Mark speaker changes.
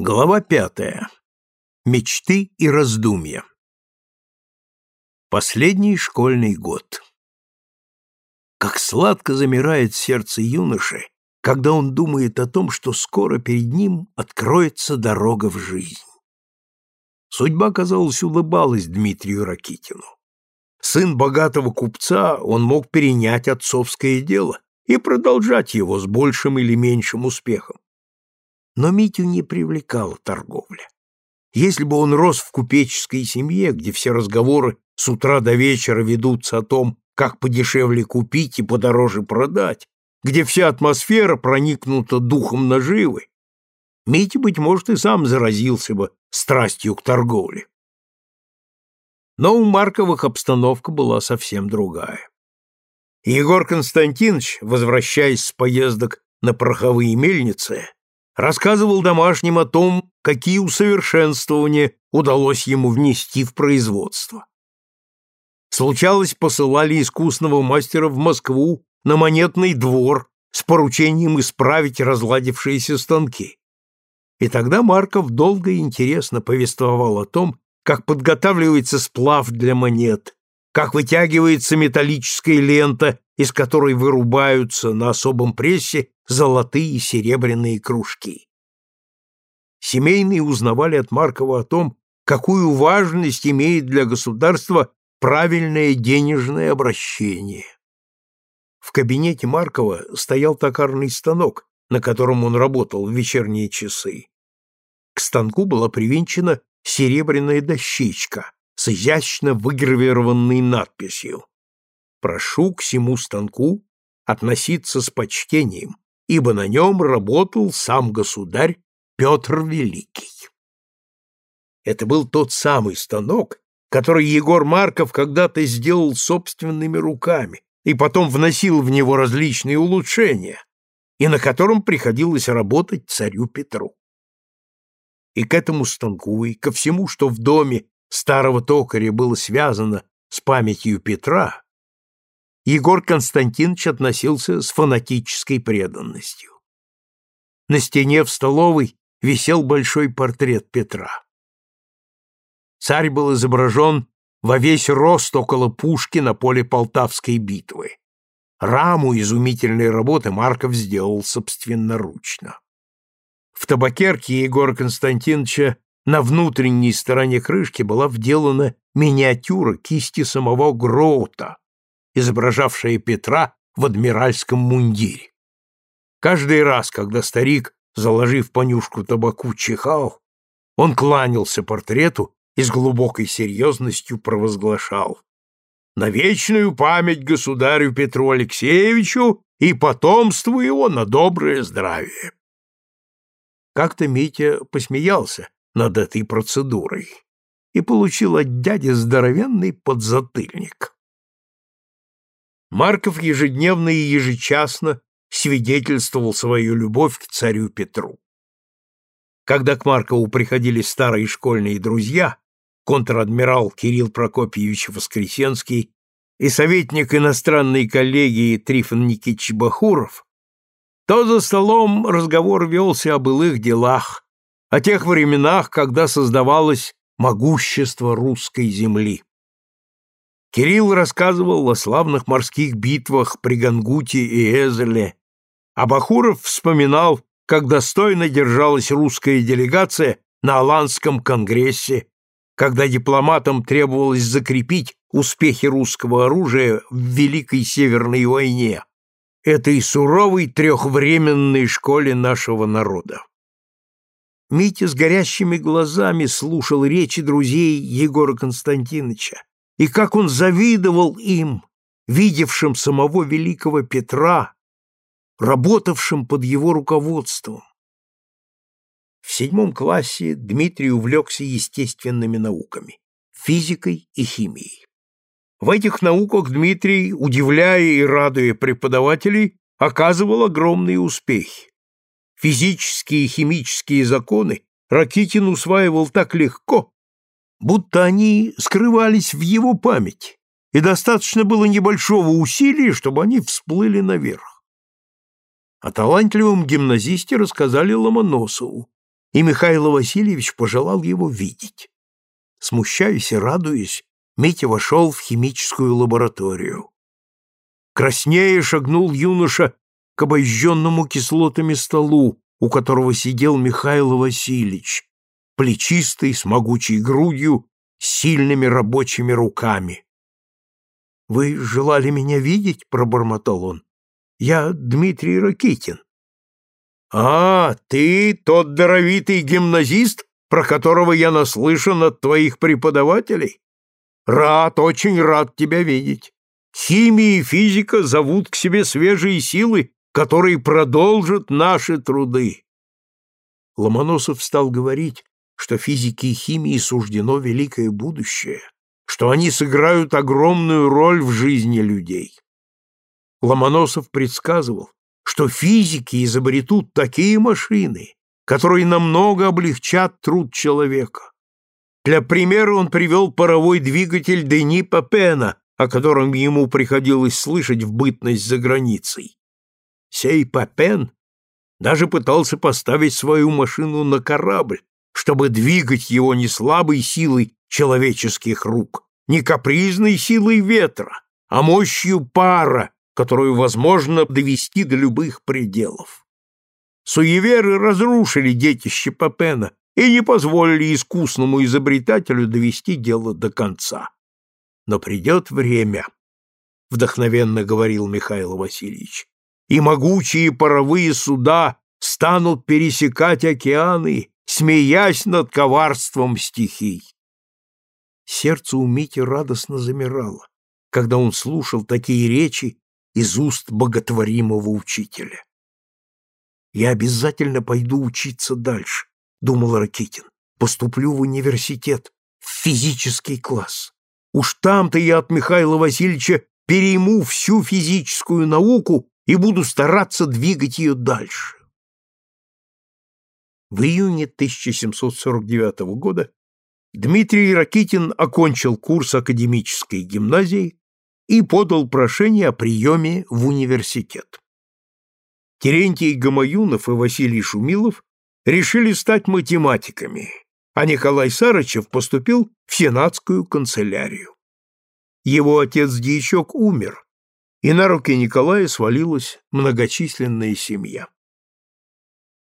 Speaker 1: Глава пятая. Мечты и раздумья. Последний школьный год. Как сладко замирает сердце юноши, когда он думает о том, что скоро перед ним откроется дорога в жизнь. Судьба, казалось, улыбалась Дмитрию Ракитину. Сын богатого купца, он мог перенять отцовское дело и продолжать его с большим или меньшим успехом. Но Митю не привлекала торговля. Если бы он рос в купеческой семье, где все разговоры с утра до вечера ведутся о том, как подешевле купить и подороже продать, где вся атмосфера проникнута духом наживы, Митя, быть может, и сам заразился бы страстью к торговле. Но у Марковых обстановка была совсем другая. Егор Константинович, возвращаясь с поездок на пороховые мельницы, рассказывал домашним о том, какие усовершенствования удалось ему внести в производство. Случалось, посылали искусного мастера в Москву на монетный двор с поручением исправить разладившиеся станки. И тогда Марков долго и интересно повествовал о том, как подготавливается сплав для монет, как вытягивается металлическая лента, из которой вырубаются на особом прессе золотые и серебряные кружки. Семейные узнавали от Маркова о том, какую важность имеет для государства правильное денежное обращение. В кабинете Маркова стоял токарный станок, на котором он работал в вечерние часы. К станку была привинчена серебряная дощечка с изящно выгравированной надписью «Прошу к всему станку относиться с почтением ибо на нем работал сам государь Петр Великий. Это был тот самый станок, который Егор Марков когда-то сделал собственными руками и потом вносил в него различные улучшения, и на котором приходилось работать царю Петру. И к этому станку, и ко всему, что в доме старого токаря было связано с памятью Петра, Егор Константинович относился с фанатической преданностью. На стене в столовой висел большой портрет Петра. Царь был изображен во весь рост около пушки на поле Полтавской битвы. Раму изумительной работы Марков сделал собственноручно. В табакерке Егора Константиновича на внутренней стороне крышки была вделана миниатюра кисти самого Гроута, изображавшая Петра в адмиральском мундире. Каждый раз, когда старик, заложив понюшку табаку, чихал, он кланялся портрету и с глубокой серьезностью провозглашал «На вечную память государю Петру Алексеевичу и потомству его на доброе здравие». Как-то Митя посмеялся над этой процедурой и получил от дяди здоровенный подзатыльник. Марков ежедневно и ежечасно свидетельствовал свою любовь к царю Петру. Когда к Маркову приходили старые школьные друзья, контр-адмирал Кирилл Прокопьевич Воскресенский и советник иностранной коллегии Трифон Никитич Бахуров, то за столом разговор велся о былых делах, о тех временах, когда создавалось могущество русской земли. Кирилл рассказывал о славных морских битвах при Гангуте и Эзеле, а Бахуров вспоминал, как достойно держалась русская делегация на Аланском конгрессе, когда дипломатам требовалось закрепить успехи русского оружия в Великой Северной войне, этой суровой трехвременной школе нашего народа. Митя с горящими глазами слушал речи друзей Егора Константиновича, и как он завидовал им, видевшим самого великого Петра, работавшим под его руководством. В седьмом классе Дмитрий увлекся естественными науками, физикой и химией. В этих науках Дмитрий, удивляя и радуя преподавателей, оказывал огромные успехи. Физические и химические законы Ракитин усваивал так легко, будто они скрывались в его памяти, и достаточно было небольшого усилия, чтобы они всплыли наверх. О талантливом гимназисте рассказали Ломоносову, и Михаил Васильевич пожелал его видеть. Смущаясь и радуясь, Митя вошел в химическую лабораторию. Краснее шагнул юноша к обожженному кислотами столу, у которого сидел Михаил Васильевич, плечистый, с могучей грудью, с сильными рабочими руками. — Вы желали меня видеть? — пробормотал он. — Я Дмитрий Ракитин. — А, ты тот даровитый гимназист, про которого я наслышан от твоих преподавателей? Рад, очень рад тебя видеть. Химия и физика зовут к себе свежие силы, которые продолжат наши труды. Ломоносов стал говорить, что физике и химии суждено великое будущее, что они сыграют огромную роль в жизни людей. Ломоносов предсказывал, что физики изобретут такие машины, которые намного облегчат труд человека. Для примера он привел паровой двигатель Дени Папена, о котором ему приходилось слышать в бытность за границей. Сей Папен даже пытался поставить свою машину на корабль, чтобы двигать его не слабой силой человеческих рук, не капризной силой ветра, а мощью пара, которую возможно довести до любых пределов. Суеверы разрушили детище Папена и не позволили искусному изобретателю довести дело до конца. Но придет время, — вдохновенно говорил Михаил Васильевич, — и могучие паровые суда станут пересекать океаны, смеясь над коварством стихий. Сердце у Мити радостно замирало, когда он слушал такие речи из уст боготворимого учителя. «Я обязательно пойду учиться дальше», — думал Ракитин. «Поступлю в университет, в физический класс. Уж там-то я от Михаила Васильевича перейму всю физическую науку и буду стараться двигать ее дальше». В июне 1749 года Дмитрий Ракитин окончил курс академической гимназии и подал прошение о приеме в университет. Терентий Гамаюнов и Василий Шумилов решили стать математиками, а Николай Сарычев поступил в сенатскую канцелярию. Его отец-дьячок умер, и на руки Николая свалилась многочисленная семья.